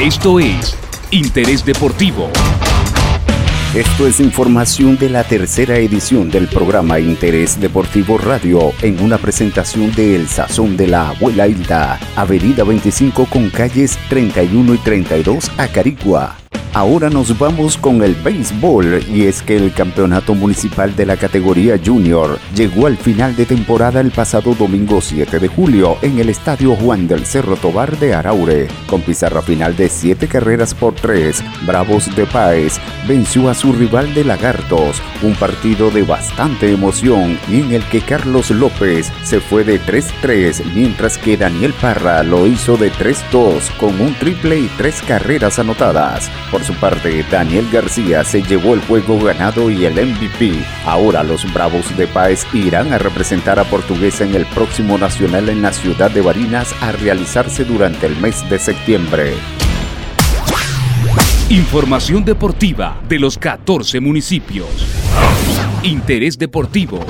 Esto es Interés Deportivo. Esto es información de la tercera edición del programa Interés Deportivo Radio en una presentación de El Sazón de la Abuela Hilda, Avenida 25 con calles 31 y 32 a Carigua. Ahora nos vamos con el béisbol y es que el campeonato municipal de la categoría junior llegó al final de temporada el pasado domingo 7 de julio en el estadio Juan del Cerro Tobar de Araure. Con pizarra final de 7 carreras por 3, Bravos de Páez venció a su rival de Lagartos, un partido de bastante emoción y en el que Carlos López se fue de 3-3 mientras que Daniel Parra lo hizo de 3-2 con un triple y 3 carreras anotadas. Su parte, Daniel García se llevó el juego ganado y el MVP. Ahora los Bravos de Páez irán a representar a Portuguesa en el próximo nacional en la ciudad de Barinas a realizarse durante el mes de septiembre. Información deportiva de los 14 municipios. Interés Deportivo